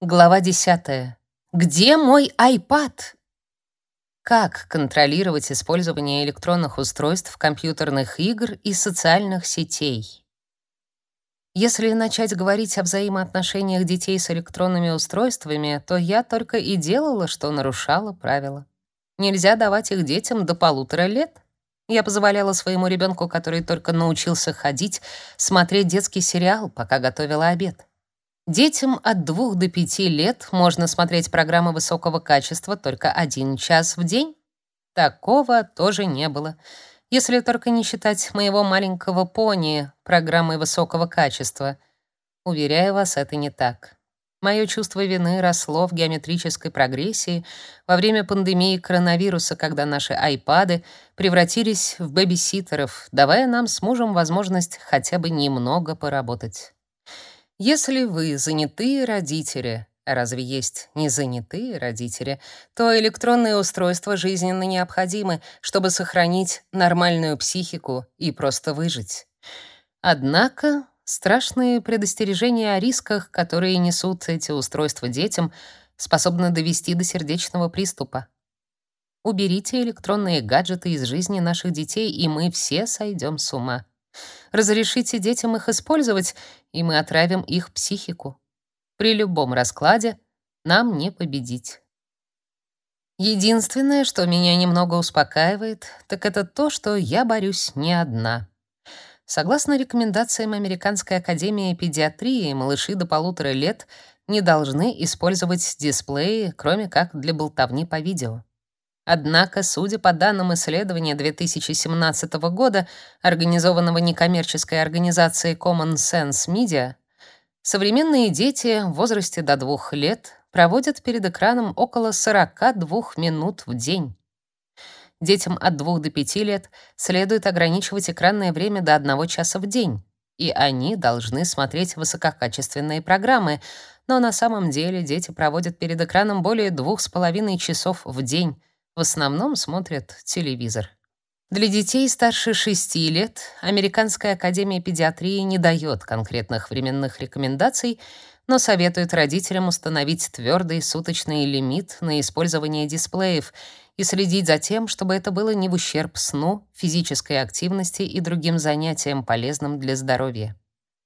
Глава 10. Где мой iPad? Как контролировать использование электронных устройств, компьютерных игр и социальных сетей? Если начать говорить о взаимоотношениях детей с электронными устройствами, то я только и делала, что нарушала правила. Нельзя давать их детям до полутора лет. Я позволяла своему ребенку, который только научился ходить, смотреть детский сериал, пока готовила обед. Детям от 2 до 5 лет можно смотреть программы высокого качества только один час в день. Такого тоже не было. Если только не считать моего маленького пони программой высокого качества. Уверяю вас, это не так. Мое чувство вины росло в геометрической прогрессии во время пандемии коронавируса, когда наши айпады превратились в бэбиситеров, давая нам с мужем возможность хотя бы немного поработать. Если вы занятые родители, разве есть незанятые родители, то электронные устройства жизненно необходимы, чтобы сохранить нормальную психику и просто выжить. Однако страшные предостережения о рисках, которые несут эти устройства детям, способны довести до сердечного приступа. Уберите электронные гаджеты из жизни наших детей, и мы все сойдем с ума. Разрешите детям их использовать, и мы отравим их психику. При любом раскладе нам не победить. Единственное, что меня немного успокаивает, так это то, что я борюсь не одна. Согласно рекомендациям Американской академии педиатрии, малыши до полутора лет не должны использовать дисплеи, кроме как для болтовни по видео. Однако, судя по данным исследования 2017 года, организованного некоммерческой организацией Common Sense Media, современные дети в возрасте до 2 лет проводят перед экраном около 42 минут в день. Детям от 2 до 5 лет следует ограничивать экранное время до 1 часа в день, и они должны смотреть высококачественные программы, но на самом деле дети проводят перед экраном более 2,5 часов в день, в основном смотрят телевизор. Для детей старше 6 лет Американская академия педиатрии не дает конкретных временных рекомендаций, но советует родителям установить твердый суточный лимит на использование дисплеев и следить за тем, чтобы это было не в ущерб сну, физической активности и другим занятиям, полезным для здоровья.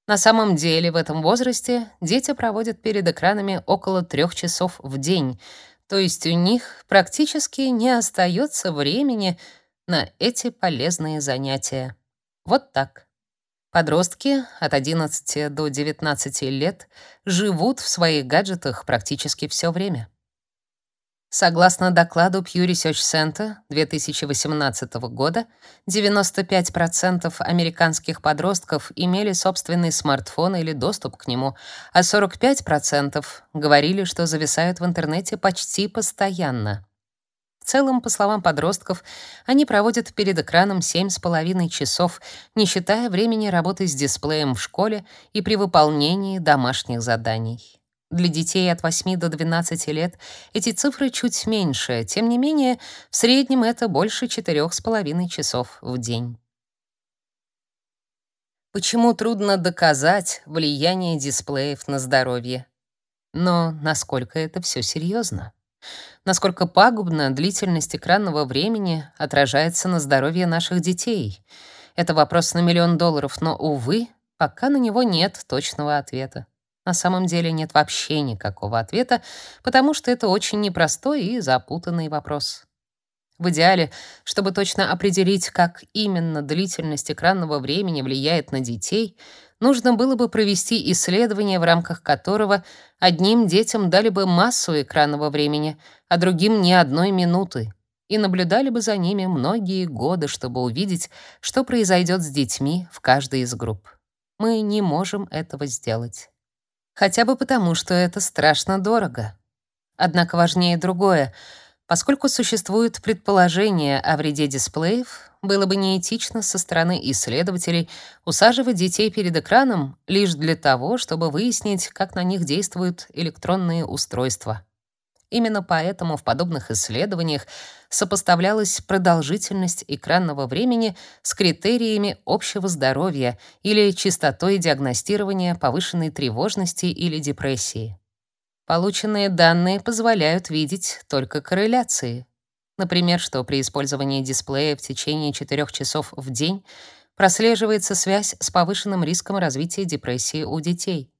На самом деле в этом возрасте дети проводят перед экранами около трех часов в день — то есть у них практически не остается времени на эти полезные занятия. Вот так. Подростки от 11 до 19 лет живут в своих гаджетах практически все время. Согласно докладу Pew Research Center 2018 года, 95% американских подростков имели собственный смартфон или доступ к нему, а 45% говорили, что зависают в интернете почти постоянно. В целом, по словам подростков, они проводят перед экраном 7,5 часов, не считая времени работы с дисплеем в школе и при выполнении домашних заданий. Для детей от 8 до 12 лет эти цифры чуть меньше, тем не менее, в среднем это больше 4,5 часов в день. Почему трудно доказать влияние дисплеев на здоровье? Но насколько это все серьезно? Насколько пагубно длительность экранного времени отражается на здоровье наших детей? Это вопрос на миллион долларов, но, увы, пока на него нет точного ответа. На самом деле нет вообще никакого ответа, потому что это очень непростой и запутанный вопрос. В идеале, чтобы точно определить, как именно длительность экранного времени влияет на детей, нужно было бы провести исследование, в рамках которого одним детям дали бы массу экранного времени, а другим ни одной минуты, и наблюдали бы за ними многие годы, чтобы увидеть, что произойдет с детьми в каждой из групп. Мы не можем этого сделать. Хотя бы потому, что это страшно дорого. Однако важнее другое. Поскольку существует предположение о вреде дисплеев, было бы неэтично со стороны исследователей усаживать детей перед экраном лишь для того, чтобы выяснить, как на них действуют электронные устройства. Именно поэтому в подобных исследованиях сопоставлялась продолжительность экранного времени с критериями общего здоровья или частотой диагностирования повышенной тревожности или депрессии. Полученные данные позволяют видеть только корреляции. Например, что при использовании дисплея в течение 4 часов в день прослеживается связь с повышенным риском развития депрессии у детей.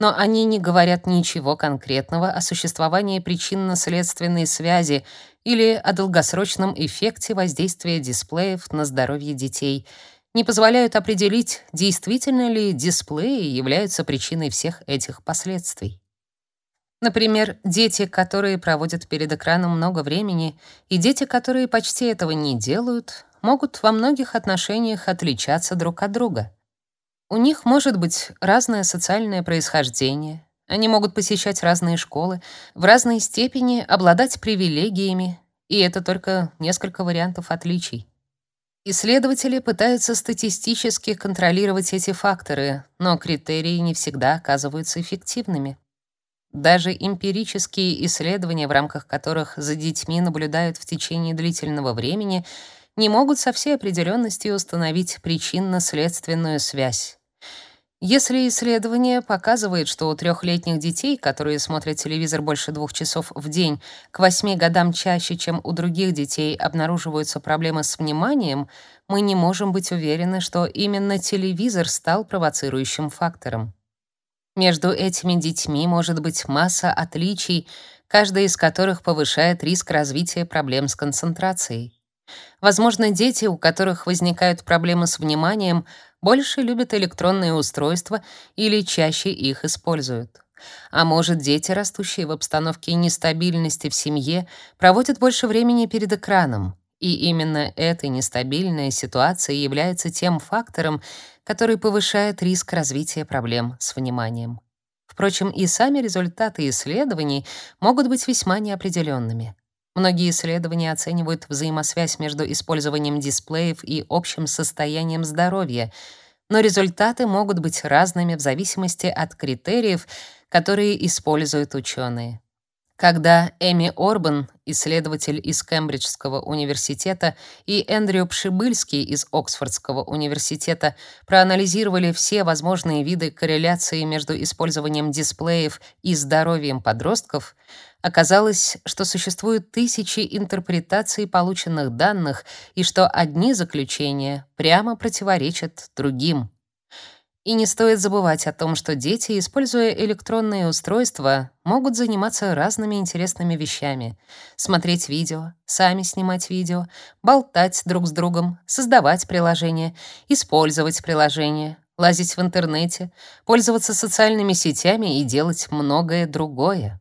Но они не говорят ничего конкретного о существовании причинно-следственной связи или о долгосрочном эффекте воздействия дисплеев на здоровье детей, не позволяют определить, действительно ли дисплеи являются причиной всех этих последствий. Например, дети, которые проводят перед экраном много времени, и дети, которые почти этого не делают, могут во многих отношениях отличаться друг от друга. У них может быть разное социальное происхождение, они могут посещать разные школы, в разной степени обладать привилегиями, и это только несколько вариантов отличий. Исследователи пытаются статистически контролировать эти факторы, но критерии не всегда оказываются эффективными. Даже эмпирические исследования, в рамках которых за детьми наблюдают в течение длительного времени, не могут со всей определенностью установить причинно-следственную связь. Если исследование показывает, что у трехлетних детей, которые смотрят телевизор больше двух часов в день, к восьми годам чаще, чем у других детей, обнаруживаются проблемы с вниманием, мы не можем быть уверены, что именно телевизор стал провоцирующим фактором. Между этими детьми может быть масса отличий, каждая из которых повышает риск развития проблем с концентрацией. Возможно, дети, у которых возникают проблемы с вниманием, больше любят электронные устройства или чаще их используют. А может, дети, растущие в обстановке нестабильности в семье, проводят больше времени перед экраном. И именно эта нестабильная ситуация является тем фактором, который повышает риск развития проблем с вниманием. Впрочем, и сами результаты исследований могут быть весьма неопределенными. Многие исследования оценивают взаимосвязь между использованием дисплеев и общим состоянием здоровья, но результаты могут быть разными в зависимости от критериев, которые используют ученые. Когда Эми Орбан, исследователь из Кембриджского университета, и Эндрю Пшибыльский из Оксфордского университета проанализировали все возможные виды корреляции между использованием дисплеев и здоровьем подростков, оказалось, что существуют тысячи интерпретаций полученных данных и что одни заключения прямо противоречат другим. И не стоит забывать о том, что дети, используя электронные устройства, могут заниматься разными интересными вещами: смотреть видео, сами снимать видео, болтать друг с другом, создавать приложения, использовать приложения, лазить в интернете, пользоваться социальными сетями и делать многое другое.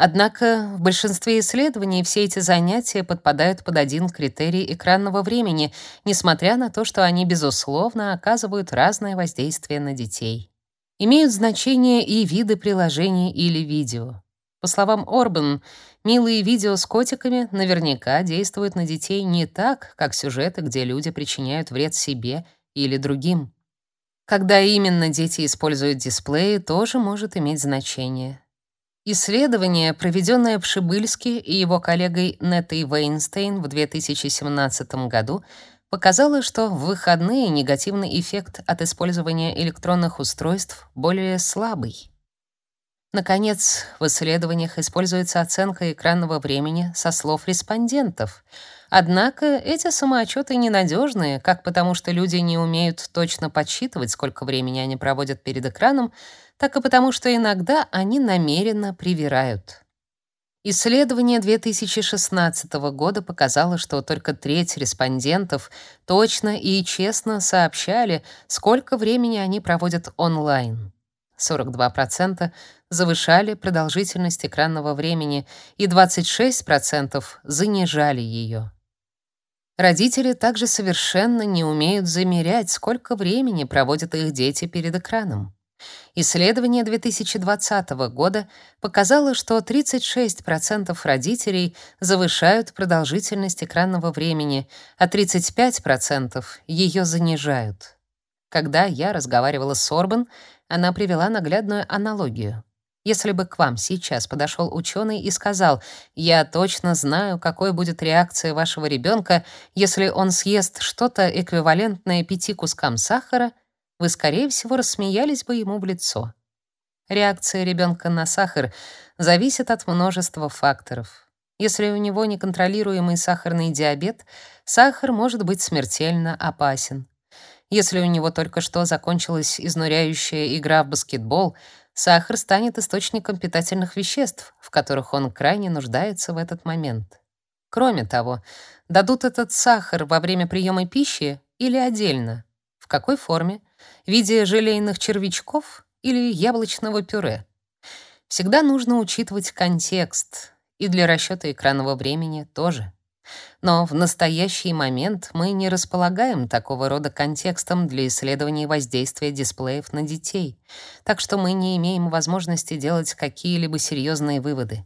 Однако в большинстве исследований все эти занятия подпадают под один критерий экранного времени, несмотря на то, что они, безусловно, оказывают разное воздействие на детей. Имеют значение и виды приложений или видео. По словам Орбан, милые видео с котиками наверняка действуют на детей не так, как сюжеты, где люди причиняют вред себе или другим. Когда именно дети используют дисплеи, тоже может иметь значение. Исследование, проведенное Пшибыльски и его коллегой Неттой Вейнстейн в 2017 году, показало, что в выходные негативный эффект от использования электронных устройств более слабый. Наконец, в исследованиях используется оценка экранного времени со слов респондентов. Однако эти самоотчеты ненадежные, как потому что люди не умеют точно подсчитывать, сколько времени они проводят перед экраном, так и потому, что иногда они намеренно привирают. Исследование 2016 года показало, что только треть респондентов точно и честно сообщали, сколько времени они проводят онлайн. 42% завышали продолжительность экранного времени и 26% занижали ее. Родители также совершенно не умеют замерять, сколько времени проводят их дети перед экраном. Исследование 2020 года показало, что 36% родителей завышают продолжительность экранного времени, а 35% ее занижают. Когда я разговаривала с Орбан, она привела наглядную аналогию. Если бы к вам сейчас подошел ученый и сказал: "Я точно знаю, какой будет реакция вашего ребенка, если он съест что-то эквивалентное пяти кускам сахара", вы скорее всего рассмеялись бы ему в лицо. Реакция ребенка на сахар зависит от множества факторов. Если у него неконтролируемый сахарный диабет, сахар может быть смертельно опасен. Если у него только что закончилась изнуряющая игра в баскетбол, сахар станет источником питательных веществ, в которых он крайне нуждается в этот момент. Кроме того, дадут этот сахар во время приема пищи или отдельно? В какой форме? В виде желейных червячков или яблочного пюре? Всегда нужно учитывать контекст, и для расчета экранного времени тоже. Но в настоящий момент мы не располагаем такого рода контекстом для исследований воздействия дисплеев на детей, так что мы не имеем возможности делать какие-либо серьезные выводы.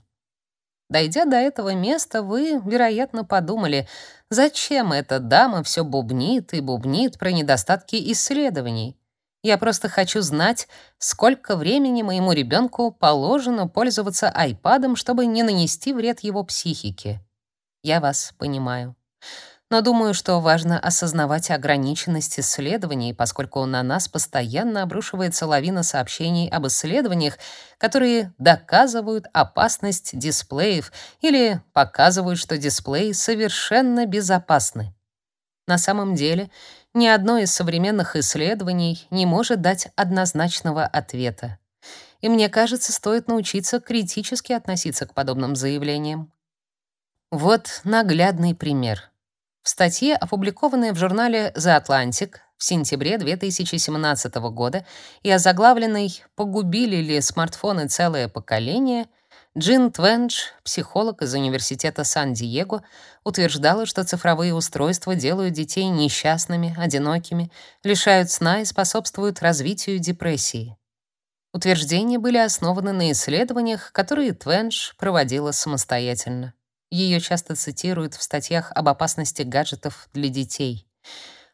Дойдя до этого места, вы, вероятно, подумали, зачем эта дама все бубнит и бубнит про недостатки исследований. Я просто хочу знать, сколько времени моему ребенку положено пользоваться айпадом, чтобы не нанести вред его психике. Я вас понимаю. Но думаю, что важно осознавать ограниченность исследований, поскольку на нас постоянно обрушивается лавина сообщений об исследованиях, которые доказывают опасность дисплеев или показывают, что дисплеи совершенно безопасны. На самом деле, ни одно из современных исследований не может дать однозначного ответа. И мне кажется, стоит научиться критически относиться к подобным заявлениям. Вот наглядный пример. В статье, опубликованной в журнале The Atlantic в сентябре 2017 года и озаглавленной «Погубили ли смартфоны целое поколение», Джин Твендж, психолог из Университета Сан-Диего, утверждала, что цифровые устройства делают детей несчастными, одинокими, лишают сна и способствуют развитию депрессии. Утверждения были основаны на исследованиях, которые Твендж проводила самостоятельно. Ее часто цитируют в статьях об опасности гаджетов для детей.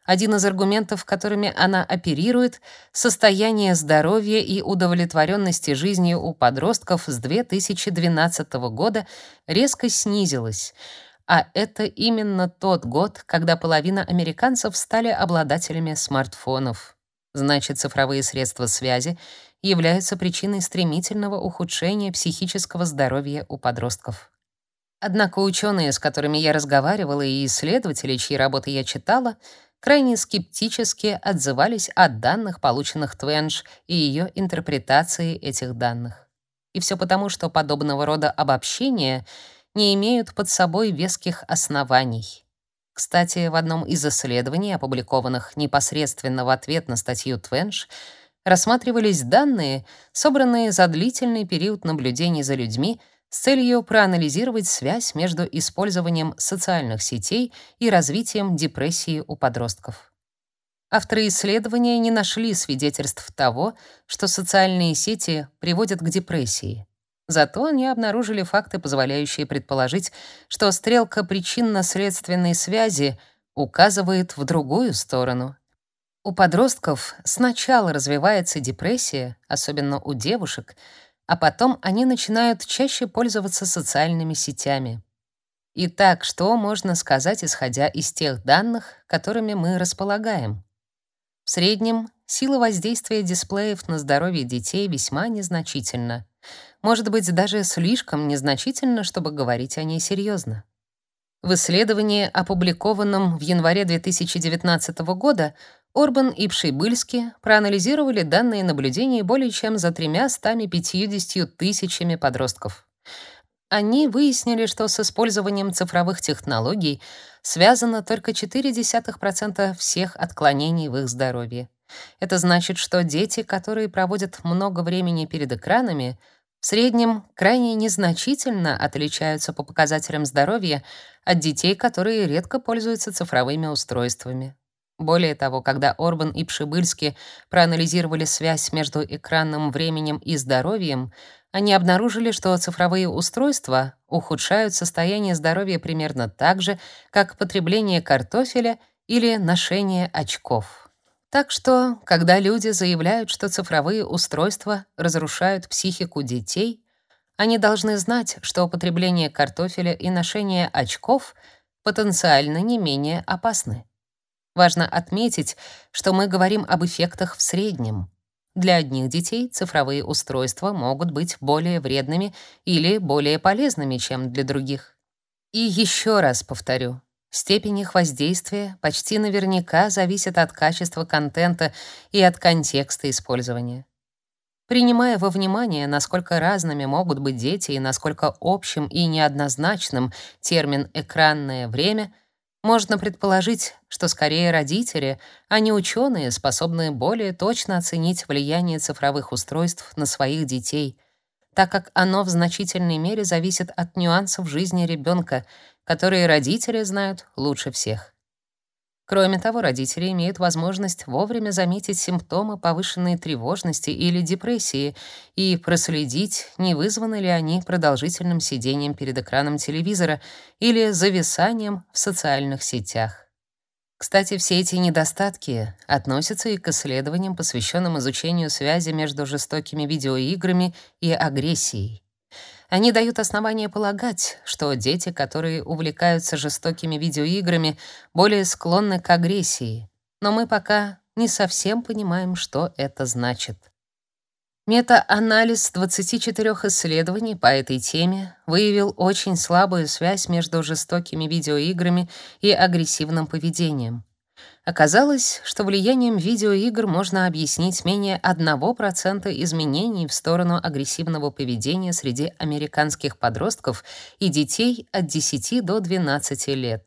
Один из аргументов, которыми она оперирует, состояние здоровья и удовлетворенности жизнью у подростков с 2012 года резко снизилось, а это именно тот год, когда половина американцев стали обладателями смартфонов. Значит, цифровые средства связи являются причиной стремительного ухудшения психического здоровья у подростков. Однако ученые, с которыми я разговаривала, и исследователи, чьи работы я читала, крайне скептически отзывались о данных, полученных Твенж, и ее интерпретации этих данных. И все потому, что подобного рода обобщения не имеют под собой веских оснований. Кстати, в одном из исследований, опубликованных непосредственно в ответ на статью Твенж, рассматривались данные, собранные за длительный период наблюдений за людьми, с целью проанализировать связь между использованием социальных сетей и развитием депрессии у подростков. Авторы исследования не нашли свидетельств того, что социальные сети приводят к депрессии. Зато они обнаружили факты, позволяющие предположить, что стрелка причинно-следственной связи указывает в другую сторону. У подростков сначала развивается депрессия, особенно у девушек, а потом они начинают чаще пользоваться социальными сетями. Итак, что можно сказать, исходя из тех данных, которыми мы располагаем? В среднем сила воздействия дисплеев на здоровье детей весьма незначительна. Может быть, даже слишком незначительно, чтобы говорить о ней серьезно. В исследовании, опубликованном в январе 2019 года, Орбан и Пшейбыльски проанализировали данные наблюдений более чем за 350 тысячами подростков. Они выяснили, что с использованием цифровых технологий связано только 0,4% всех отклонений в их здоровье. Это значит, что дети, которые проводят много времени перед экранами, в среднем крайне незначительно отличаются по показателям здоровья от детей, которые редко пользуются цифровыми устройствами. Более того, когда Орбан и Пшибыльски проанализировали связь между экранным временем и здоровьем, они обнаружили, что цифровые устройства ухудшают состояние здоровья примерно так же, как потребление картофеля или ношение очков. Так что, когда люди заявляют, что цифровые устройства разрушают психику детей, они должны знать, что употребление картофеля и ношение очков потенциально не менее опасны. Важно отметить, что мы говорим об эффектах в среднем. Для одних детей цифровые устройства могут быть более вредными или более полезными, чем для других. И еще раз повторю, степень их воздействия почти наверняка зависит от качества контента и от контекста использования. Принимая во внимание, насколько разными могут быть дети и насколько общим и неоднозначным термин «экранное время», можно предположить, что скорее родители, а не ученые, способны более точно оценить влияние цифровых устройств на своих детей, так как оно в значительной мере зависит от нюансов жизни ребенка, которые родители знают лучше всех. Кроме того, родители имеют возможность вовремя заметить симптомы повышенной тревожности или депрессии и проследить, не вызваны ли они продолжительным сидением перед экраном телевизора или зависанием в социальных сетях. Кстати, все эти недостатки относятся и к исследованиям, посвященным изучению связи между жестокими видеоиграми и агрессией. Они дают основание полагать, что дети, которые увлекаются жестокими видеоиграми, более склонны к агрессии. Но мы пока не совсем понимаем, что это значит. Мета-анализ 24 исследований по этой теме выявил очень слабую связь между жестокими видеоиграми и агрессивным поведением. Оказалось, что влиянием видеоигр можно объяснить менее 1% изменений в сторону агрессивного поведения среди американских подростков и детей от 10 до 12 лет.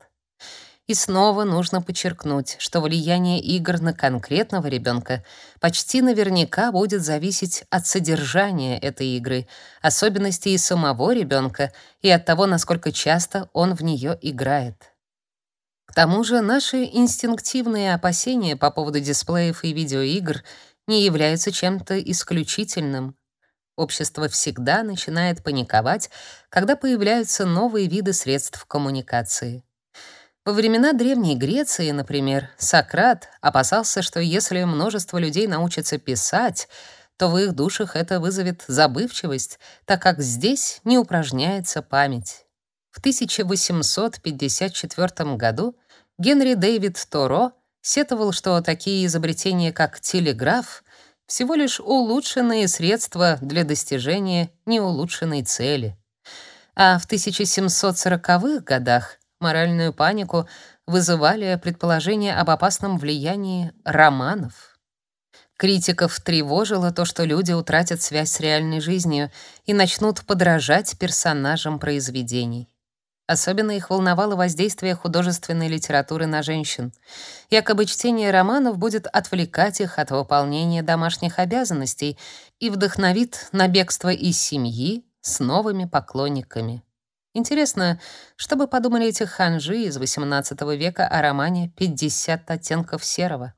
И снова нужно подчеркнуть, что влияние игр на конкретного ребенка почти наверняка будет зависеть от содержания этой игры, особенностей самого ребенка и от того, насколько часто он в нее играет. К тому же наши инстинктивные опасения по поводу дисплеев и видеоигр не являются чем-то исключительным. Общество всегда начинает паниковать, когда появляются новые виды средств коммуникации. Во времена Древней Греции, например, Сократ опасался, что если множество людей научатся писать, то в их душах это вызовет забывчивость, так как здесь не упражняется память. В 1854 году Генри Дэвид Торо сетовал, что такие изобретения, как телеграф, всего лишь улучшенные средства для достижения неулучшенной цели. А в 1740-х годах моральную панику вызывали предположения об опасном влиянии романов. Критиков тревожило то, что люди утратят связь с реальной жизнью и начнут подражать персонажам произведений. Особенно их волновало воздействие художественной литературы на женщин. Якобы чтение романов будет отвлекать их от выполнения домашних обязанностей и вдохновит на бегство из семьи с новыми поклонниками. Интересно, что бы подумали эти ханжи из XVIII века о романе «50 оттенков серого».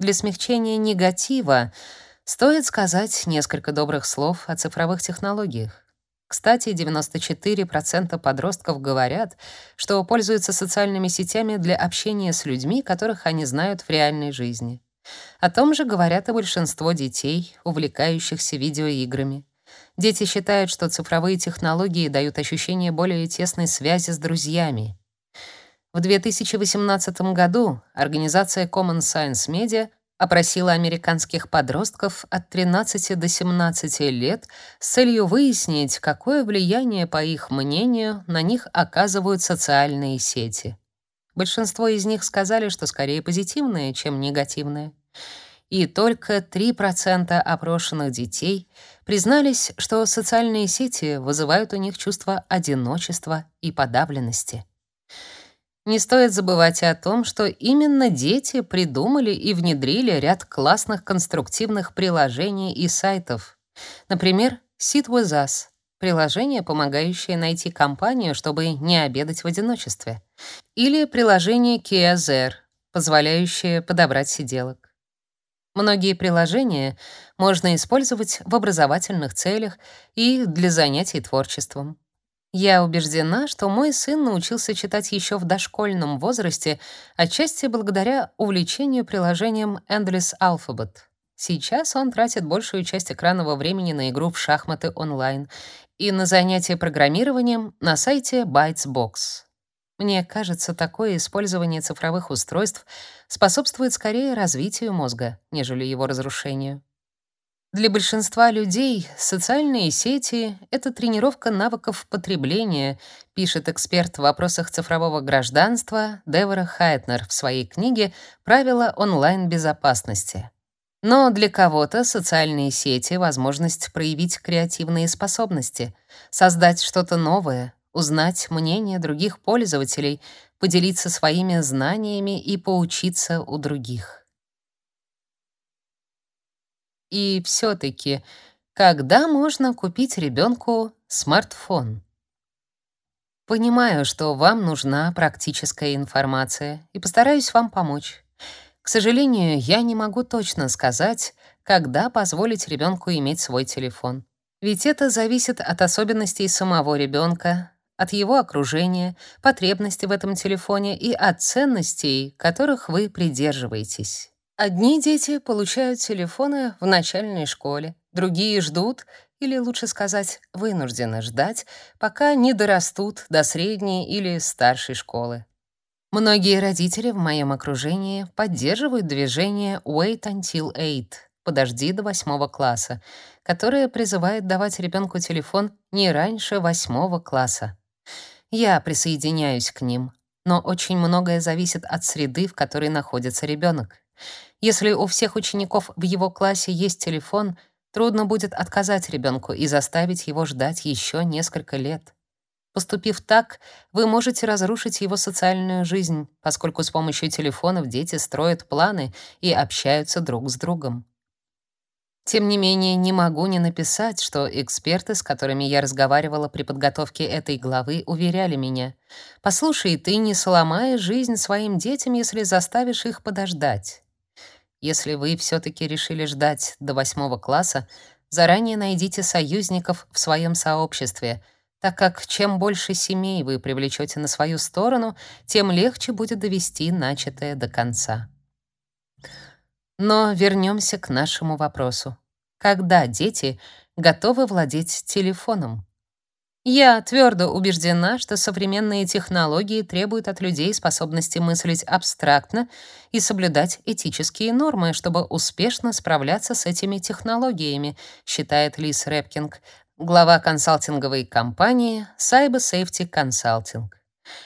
Для смягчения негатива стоит сказать несколько добрых слов о цифровых технологиях. Кстати, 94% подростков говорят, что пользуются социальными сетями для общения с людьми, которых они знают в реальной жизни. О том же говорят и большинство детей, увлекающихся видеоиграми. Дети считают, что цифровые технологии дают ощущение более тесной связи с друзьями. В 2018 году организация Common Science Media опросила американских подростков от 13 до 17 лет с целью выяснить, какое влияние, по их мнению, на них оказывают социальные сети. Большинство из них сказали, что скорее позитивные, чем негативные. И только 3% опрошенных детей признались, что социальные сети вызывают у них чувство одиночества и подавленности. Не стоит забывать и о том, что именно дети придумали и внедрили ряд классных конструктивных приложений и сайтов. Например, Sit With Us — приложение, помогающее найти компанию, чтобы не обедать в одиночестве. Или приложение Kiazer, позволяющее подобрать сиделок. Многие приложения можно использовать в образовательных целях и для занятий творчеством. Я убеждена, что мой сын научился читать еще в дошкольном возрасте, отчасти благодаря увлечению приложением Endless Alphabet. Сейчас он тратит большую часть экранного времени на игру в шахматы онлайн и на занятия программированием на сайте Bytesbox. Мне кажется, такое использование цифровых устройств способствует скорее развитию мозга, нежели его разрушению. Для большинства людей социальные сети — это тренировка навыков потребления, пишет эксперт в вопросах цифрового гражданства Девора Хайтнер в своей книге «Правила онлайн-безопасности». Но для кого-то социальные сети — возможность проявить креативные способности, создать что-то новое, узнать мнение других пользователей, поделиться своими знаниями и поучиться у других. И все-таки, когда можно купить ребенку смартфон? Понимаю, что вам нужна практическая информация, и постараюсь вам помочь. К сожалению, я не могу точно сказать, когда позволить ребенку иметь свой телефон. Ведь это зависит от особенностей самого ребенка, от его окружения, потребностей в этом телефоне и от ценностей, которых вы придерживаетесь. Одни дети получают телефоны в начальной школе, другие ждут, или лучше сказать, вынуждены ждать, пока не дорастут до средней или старшей школы. Многие родители в моем окружении поддерживают движение Wait Until Eight подожди до восьмого класса, которое призывает давать ребенку телефон не раньше восьмого класса. Я присоединяюсь к ним, но очень многое зависит от среды, в которой находится ребенок. Если у всех учеников в его классе есть телефон, трудно будет отказать ребенку и заставить его ждать еще несколько лет. Поступив так, вы можете разрушить его социальную жизнь, поскольку с помощью телефонов дети строят планы и общаются друг с другом. Тем не менее, не могу не написать, что эксперты, с которыми я разговаривала при подготовке этой главы, уверяли меня: "Послушай, ты не сломаешь жизнь своим детям, если заставишь их подождать. Если вы все таки решили ждать до восьмого класса, заранее найдите союзников в своем сообществе, так как чем больше семей вы привлечете на свою сторону, тем легче будет довести начатое до конца". Но вернемся к нашему вопросу. Когда дети готовы владеть телефоном? Я твердо убеждена, что современные технологии требуют от людей способности мыслить абстрактно и соблюдать этические нормы, чтобы успешно справляться с этими технологиями, считает Лиз Репкинг, глава консалтинговой компании Cyber Safety Consulting.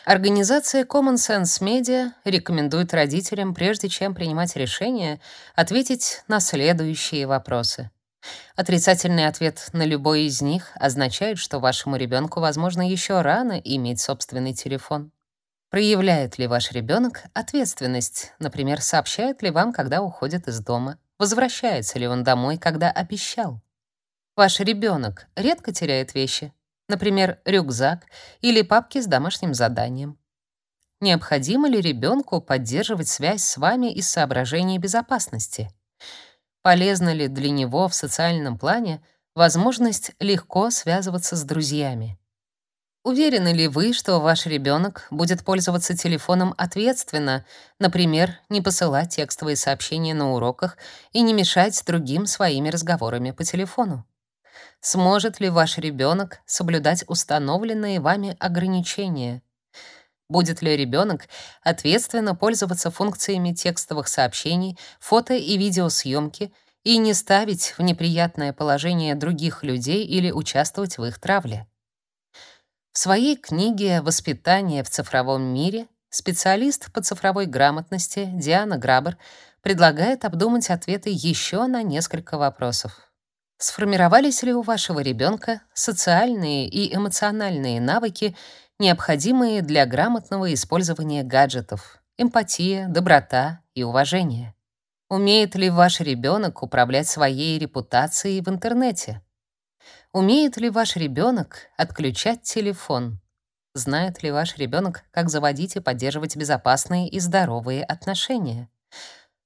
Организация Common Sense Media рекомендует родителям, прежде чем принимать решение, ответить на следующие вопросы. Отрицательный ответ на любой из них означает, что вашему ребенку, возможно, еще рано иметь собственный телефон. Проявляет ли ваш ребенок ответственность? Например, сообщает ли вам, когда уходит из дома? Возвращается ли он домой, когда обещал? Ваш ребенок редко теряет вещи, например, рюкзак или папки с домашним заданием. Необходимо ли ребенку поддерживать связь с вами из соображений безопасности? Полезна ли для него в социальном плане возможность легко связываться с друзьями? Уверены ли вы, что ваш ребенок будет пользоваться телефоном ответственно, например, не посылать текстовые сообщения на уроках и не мешать другим своими разговорами по телефону? Сможет ли ваш ребенок соблюдать установленные вами ограничения? Будет ли ребенок ответственно пользоваться функциями текстовых сообщений, фото и видеосъемки и не ставить в неприятное положение других людей или участвовать в их травле? В своей книге «Воспитание в цифровом мире» специалист по цифровой грамотности Диана Грабер предлагает обдумать ответы еще на несколько вопросов. Сформировались ли у вашего ребенка социальные и эмоциональные навыки, необходимые для грамотного использования гаджетов, эмпатия, доброта и уважение? Умеет ли ваш ребенок управлять своей репутацией в интернете? Умеет ли ваш ребенок отключать телефон? Знает ли ваш ребенок, как заводить и поддерживать безопасные и здоровые отношения?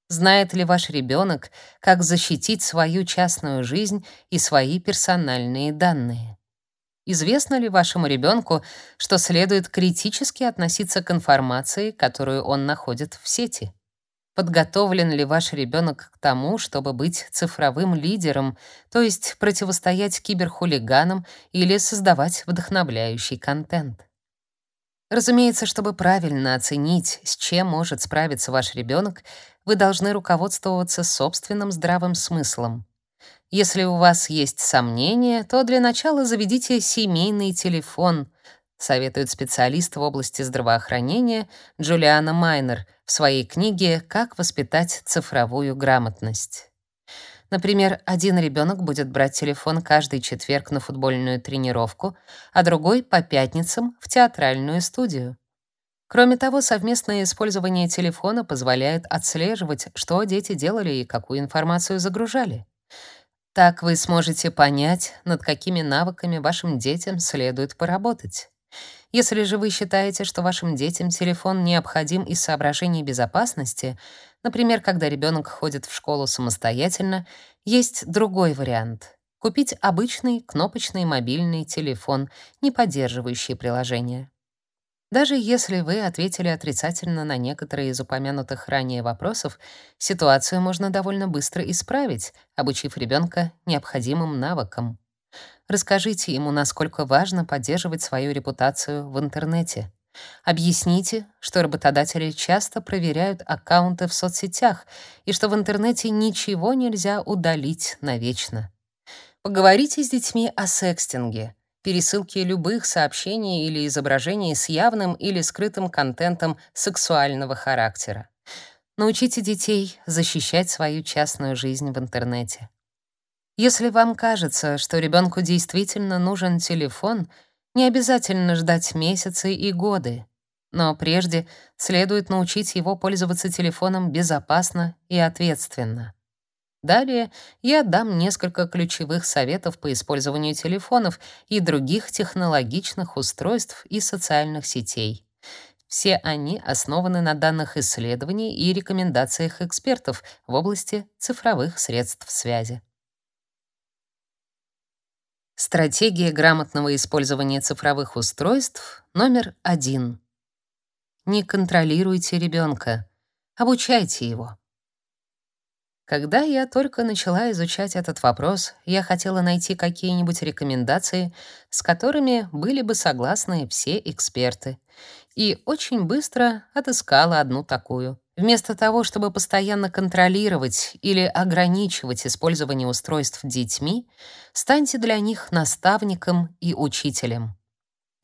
Знает ли ваш ребенок, как защитить свою частную жизнь и свои персональные данные? Известно ли вашему ребенку, что следует критически относиться к информации, которую он находит в сети? Подготовлен ли ваш ребенок к тому, чтобы быть цифровым лидером, то есть противостоять киберхулиганам или создавать вдохновляющий контент? Разумеется, чтобы правильно оценить, с чем может справиться ваш ребенок, вы должны руководствоваться собственным здравым смыслом. Если у вас есть сомнения, то для начала заведите семейный телефон, советует специалист в области здравоохранения Джулиана Майнер в своей книге «Как воспитать цифровую грамотность». Например, один ребенок будет брать телефон каждый четверг на футбольную тренировку, а другой — по пятницам в театральную студию. Кроме того, совместное использование телефона позволяет отслеживать, что дети делали и какую информацию загружали. Так вы сможете понять, над какими навыками вашим детям следует поработать. Если же вы считаете, что вашим детям телефон необходим из соображений безопасности, например, когда ребенок ходит в школу самостоятельно, есть другой вариант. Купить обычный кнопочный мобильный телефон, не поддерживающий приложения. Даже если вы ответили отрицательно на некоторые из упомянутых ранее вопросов, ситуацию можно довольно быстро исправить, обучив ребенка необходимым навыкам. Расскажите ему, насколько важно поддерживать свою репутацию в интернете. Объясните, что работодатели часто проверяют аккаунты в соцсетях и что в интернете ничего нельзя удалить навечно. Поговорите с детьми о секстинге, пересылке любых сообщений или изображений с явным или скрытым контентом сексуального характера. Научите детей защищать свою частную жизнь в интернете. Если вам кажется, что ребенку действительно нужен телефон, не обязательно ждать месяцы и годы. Но прежде следует научить его пользоваться телефоном безопасно и ответственно. Далее я дам несколько ключевых советов по использованию телефонов и других технологичных устройств и социальных сетей. Все они основаны на данных исследований и рекомендациях экспертов в области цифровых средств связи. Стратегия грамотного использования цифровых устройств номер один. Не контролируйте ребенка, обучайте его. Когда я только начала изучать этот вопрос, я хотела найти какие-нибудь рекомендации, с которыми были бы согласны все эксперты, и очень быстро отыскала одну такую. Вместо того, чтобы постоянно контролировать или ограничивать использование устройств детьми, станьте для них наставником и учителем.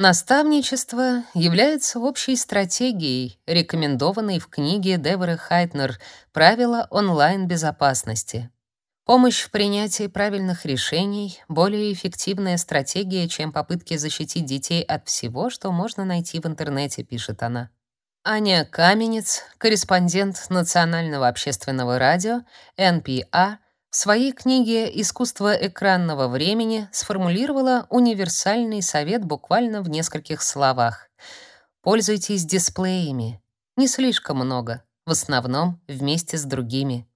Наставничество является общей стратегией, рекомендованной в книге Девры Хайтнер «Правила онлайн-безопасности». Помощь в принятии правильных решений — более эффективная стратегия, чем попытки защитить детей от всего, что можно найти в интернете, пишет она. Аня Каменец, корреспондент Национального общественного радио, НПА, в своей книге «Искусство экранного времени» сформулировала универсальный совет буквально в нескольких словах. Пользуйтесь дисплеями. Не слишком много, в основном вместе с другими.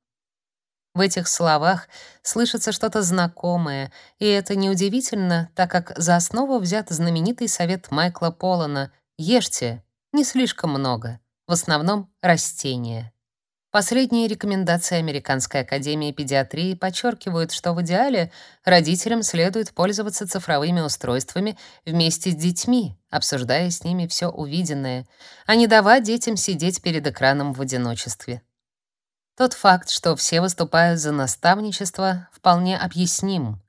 В этих словах слышится что-то знакомое, и это неудивительно, так как за основу взят знаменитый совет Майкла Полана «Ешьте, не слишком много, в основном растения. Последние рекомендации Американской академии педиатрии подчеркивают, что в идеале родителям следует пользоваться цифровыми устройствами вместе с детьми, обсуждая с ними все увиденное, а не давать детям сидеть перед экраном в одиночестве. Тот факт, что все выступают за наставничество, вполне объясним.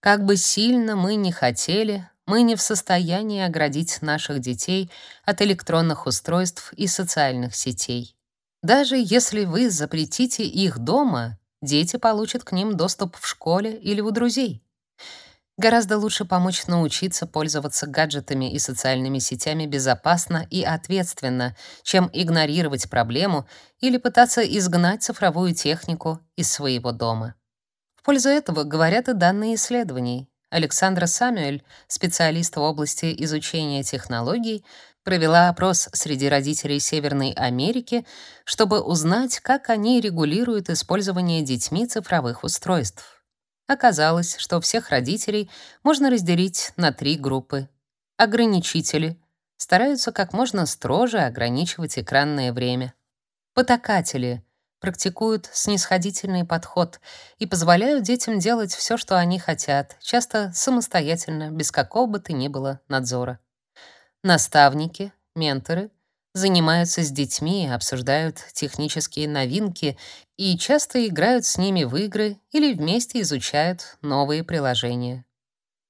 Как бы сильно мы ни хотели, мы не в состоянии оградить наших детей от электронных устройств и социальных сетей. Даже если вы запретите их дома, дети получат к ним доступ в школе или у друзей. Гораздо лучше помочь научиться пользоваться гаджетами и социальными сетями безопасно и ответственно, чем игнорировать проблему или пытаться изгнать цифровую технику из своего дома. В пользу этого говорят и данные исследований. Александра Самюэль, специалист в области изучения технологий, провела опрос среди родителей Северной Америки, чтобы узнать, как они регулируют использование детьми цифровых устройств. Оказалось, что всех родителей можно разделить на три группы. Ограничители стараются как можно строже ограничивать экранное время. Потакатели практикуют снисходительный подход и позволяют детям делать все, что они хотят, часто самостоятельно, без какого бы то ни было надзора. Наставники, менторы занимаются с детьми, обсуждают технические новинки и часто играют с ними в игры или вместе изучают новые приложения.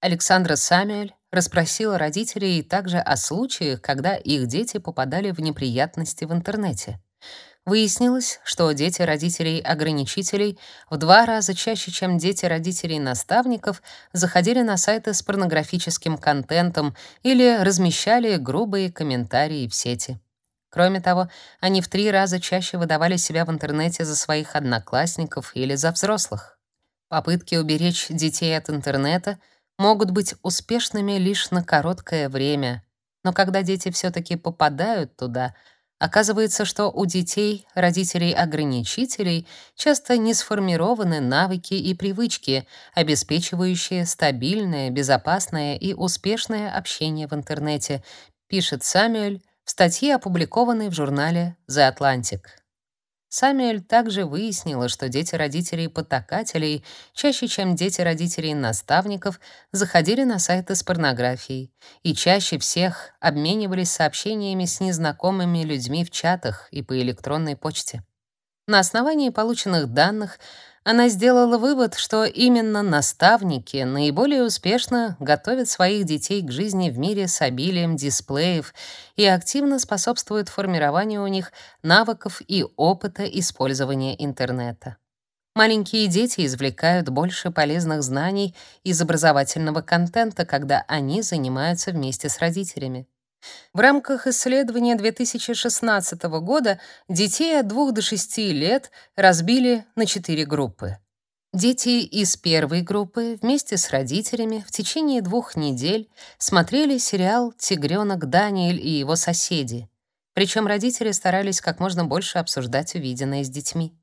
Александра Самюэль расспросила родителей также о случаях, когда их дети попадали в неприятности в интернете. Выяснилось, что дети родителей-ограничителей в два раза чаще, чем дети родителей-наставников, заходили на сайты с порнографическим контентом или размещали грубые комментарии в сети. Кроме того, они в три раза чаще выдавали себя в интернете за своих одноклассников или за взрослых. Попытки уберечь детей от интернета могут быть успешными лишь на короткое время, но когда дети все таки попадают туда — Оказывается, что у детей, родителей-ограничителей, часто не сформированы навыки и привычки, обеспечивающие стабильное, безопасное и успешное общение в интернете, пишет Самюэль в статье, опубликованной в журнале The Atlantic. Самюэль также выяснила, что дети родителей-потакателей чаще, чем дети родителей-наставников, заходили на сайты с порнографией и чаще всех обменивались сообщениями с незнакомыми людьми в чатах и по электронной почте. На основании полученных данных она сделала вывод, что именно наставники наиболее успешно готовят своих детей к жизни в мире с обилием дисплеев и активно способствуют формированию у них навыков и опыта использования интернета. Маленькие дети извлекают больше полезных знаний из образовательного контента, когда они занимаются вместе с родителями. В рамках исследования 2016 года детей от 2 до 6 лет разбили на четыре группы. Дети из первой группы вместе с родителями в течение двух недель смотрели сериал «Тигренок Даниэль и его соседи». Причем родители старались как можно больше обсуждать увиденное с детьми.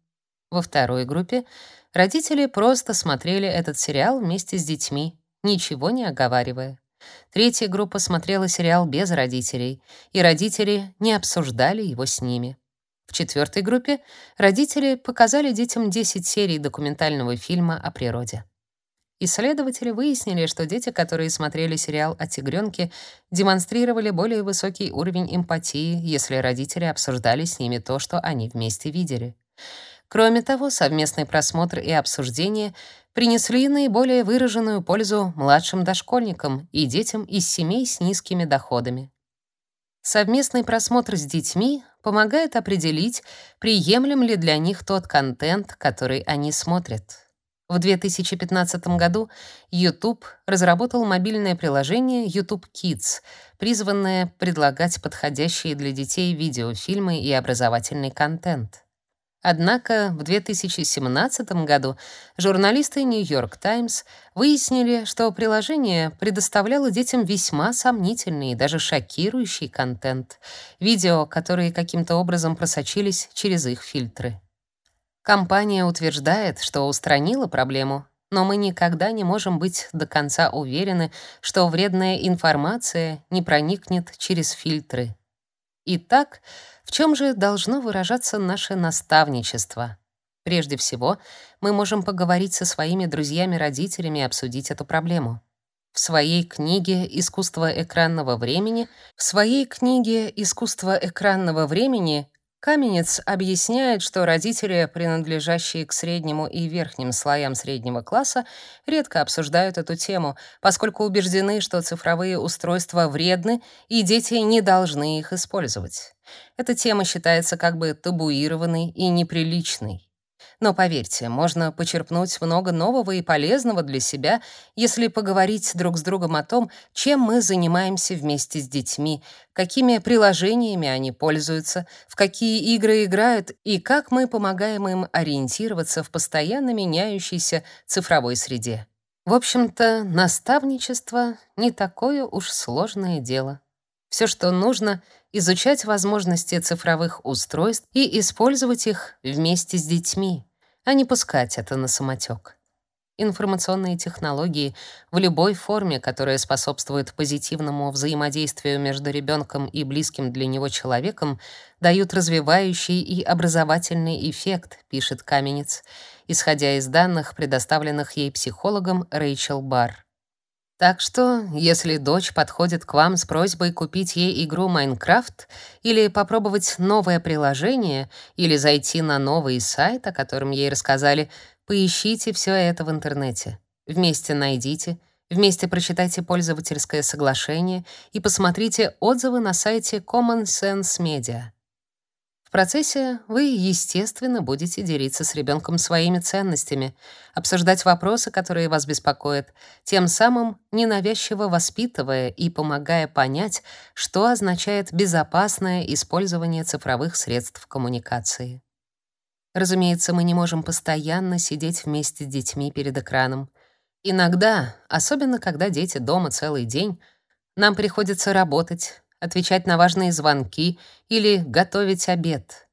Во второй группе родители просто смотрели этот сериал вместе с детьми, ничего не оговаривая. Третья группа смотрела сериал без родителей, и родители не обсуждали его с ними. В четвертой группе родители показали детям 10 серий документального фильма о природе. Исследователи выяснили, что дети, которые смотрели сериал о тигренке, демонстрировали более высокий уровень эмпатии, если родители обсуждали с ними то, что они вместе видели. Кроме того, совместный просмотр и обсуждение принесли наиболее выраженную пользу младшим дошкольникам и детям из семей с низкими доходами. Совместный просмотр с детьми помогает определить, приемлем ли для них тот контент, который они смотрят. В 2015 году YouTube разработал мобильное приложение YouTube Kids, призванное предлагать подходящие для детей видеофильмы и образовательный контент. Однако в 2017 году журналисты New York Times выяснили, что приложение предоставляло детям весьма сомнительный и даже шокирующий контент, видео, которые каким-то образом просочились через их фильтры. Компания утверждает, что устранила проблему, но мы никогда не можем быть до конца уверены, что вредная информация не проникнет через фильтры. Итак, чем же должно выражаться наше наставничество? Прежде всего, мы можем поговорить со своими друзьями-родителями и обсудить эту проблему. В своей книге «Искусство экранного времени» в своей книге «Искусство экранного времени» Каменец объясняет, что родители, принадлежащие к среднему и верхним слоям среднего класса, редко обсуждают эту тему, поскольку убеждены, что цифровые устройства вредны и дети не должны их использовать. Эта тема считается как бы табуированной и неприличной. Но поверьте, можно почерпнуть много нового и полезного для себя, если поговорить друг с другом о том, чем мы занимаемся вместе с детьми, какими приложениями они пользуются, в какие игры играют и как мы помогаем им ориентироваться в постоянно меняющейся цифровой среде. В общем-то, наставничество не такое уж сложное дело. Все, что нужно, изучать возможности цифровых устройств и использовать их вместе с детьми, а не пускать это на самотек. Информационные технологии в любой форме, которая способствует позитивному взаимодействию между ребенком и близким для него человеком, дают развивающий и образовательный эффект, пишет Каменец, исходя из данных, предоставленных ей психологом Рэйчел Барр. Так что, если дочь подходит к вам с просьбой купить ей игру Майнкрафт или попробовать новое приложение или зайти на новый сайт, о котором ей рассказали, поищите все это в интернете. Вместе найдите, вместе прочитайте пользовательское соглашение и посмотрите отзывы на сайте Common Sense Media процессе вы, естественно, будете делиться с ребенком своими ценностями, обсуждать вопросы, которые вас беспокоят, тем самым ненавязчиво воспитывая и помогая понять, что означает безопасное использование цифровых средств коммуникации. Разумеется, мы не можем постоянно сидеть вместе с детьми перед экраном. Иногда, особенно когда дети дома целый день, нам приходится работать, отвечать на важные звонки или готовить обед.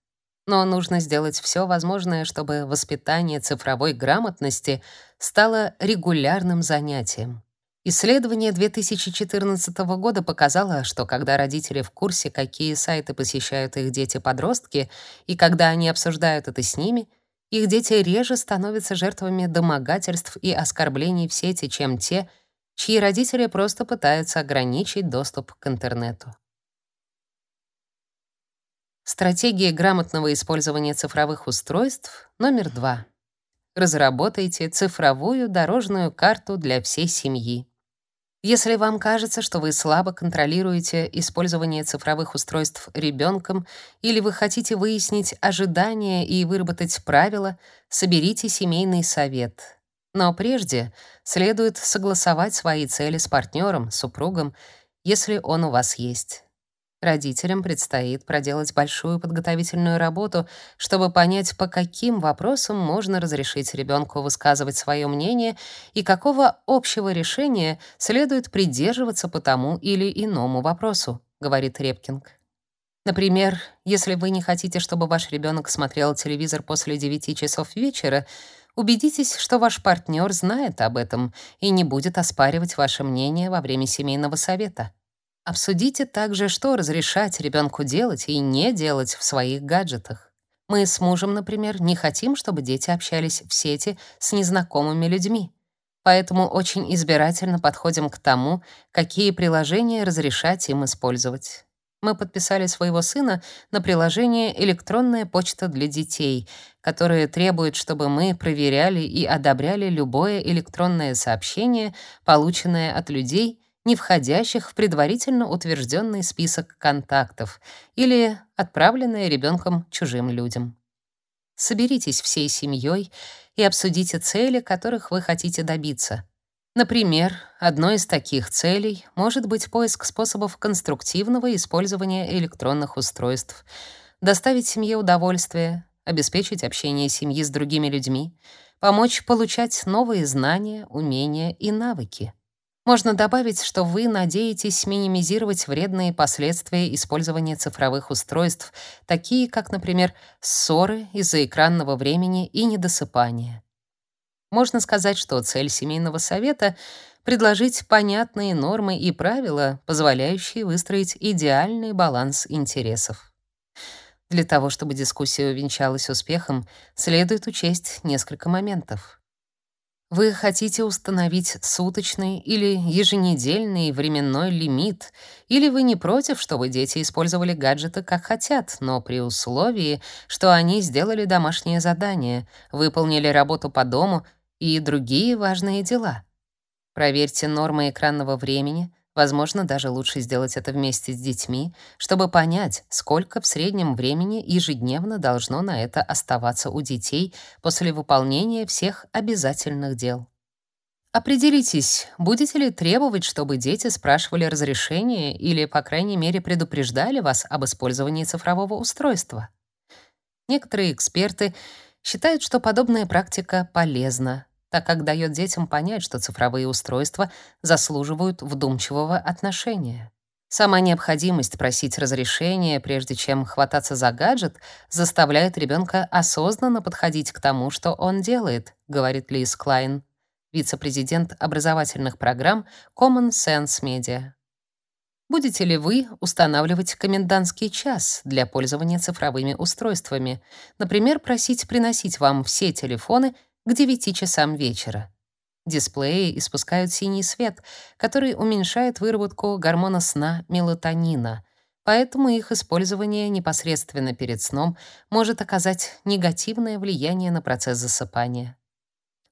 Но нужно сделать все возможное, чтобы воспитание цифровой грамотности стало регулярным занятием. Исследование 2014 года показало, что когда родители в курсе, какие сайты посещают их дети-подростки, и когда они обсуждают это с ними, их дети реже становятся жертвами домогательств и оскорблений в сети, чем те, чьи родители просто пытаются ограничить доступ к интернету. Стратегия грамотного использования цифровых устройств номер два. Разработайте цифровую дорожную карту для всей семьи. Если вам кажется, что вы слабо контролируете использование цифровых устройств ребенком, или вы хотите выяснить ожидания и выработать правила, соберите семейный совет. Но прежде следует согласовать свои цели с партнером, супругом, если он у вас есть. Родителям предстоит проделать большую подготовительную работу, чтобы понять, по каким вопросам можно разрешить ребенку высказывать свое мнение и какого общего решения следует придерживаться по тому или иному вопросу, говорит Репкинг. Например, если вы не хотите, чтобы ваш ребенок смотрел телевизор после 9 часов вечера, убедитесь, что ваш партнер знает об этом и не будет оспаривать ваше мнение во время семейного совета. Обсудите также, что разрешать ребенку делать и не делать в своих гаджетах. Мы с мужем, например, не хотим, чтобы дети общались в сети с незнакомыми людьми. Поэтому очень избирательно подходим к тому, какие приложения разрешать им использовать. Мы подписали своего сына на приложение «Электронная почта для детей», которое требует, чтобы мы проверяли и одобряли любое электронное сообщение, полученное от людей, не входящих в предварительно утвержденный список контактов или отправленные ребенком чужим людям. Соберитесь всей семьей и обсудите цели, которых вы хотите добиться. Например, одной из таких целей может быть поиск способов конструктивного использования электронных устройств, доставить семье удовольствие, обеспечить общение семьи с другими людьми, помочь получать новые знания, умения и навыки. Можно добавить, что вы надеетесь минимизировать вредные последствия использования цифровых устройств, такие как, например, ссоры из-за экранного времени и недосыпания. Можно сказать, что цель семейного совета — предложить понятные нормы и правила, позволяющие выстроить идеальный баланс интересов. Для того, чтобы дискуссия увенчалась успехом, следует учесть несколько моментов. Вы хотите установить суточный или еженедельный временной лимит, или вы не против, чтобы дети использовали гаджеты как хотят, но при условии, что они сделали домашнее задание, выполнили работу по дому и другие важные дела. Проверьте нормы экранного времени, Возможно, даже лучше сделать это вместе с детьми, чтобы понять, сколько в среднем времени ежедневно должно на это оставаться у детей после выполнения всех обязательных дел. Определитесь, будете ли требовать, чтобы дети спрашивали разрешение или, по крайней мере, предупреждали вас об использовании цифрового устройства. Некоторые эксперты считают, что подобная практика полезна, так как дает детям понять, что цифровые устройства заслуживают вдумчивого отношения. Сама необходимость просить разрешения, прежде чем хвататься за гаджет, заставляет ребенка осознанно подходить к тому, что он делает, говорит Лиз Клайн, вице-президент образовательных программ Common Sense Media. Будете ли вы устанавливать комендантский час для пользования цифровыми устройствами, например, просить приносить вам все телефоны к 9 часам вечера. Дисплеи испускают синий свет, который уменьшает выработку гормона сна мелатонина, поэтому их использование непосредственно перед сном может оказать негативное влияние на процесс засыпания.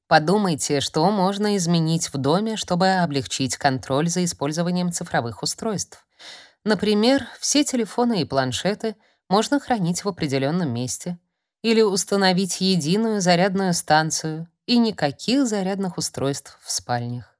Подумайте, что можно изменить в доме, чтобы облегчить контроль за использованием цифровых устройств. Например, все телефоны и планшеты можно хранить в определенном месте или установить единую зарядную станцию и никаких зарядных устройств в спальнях.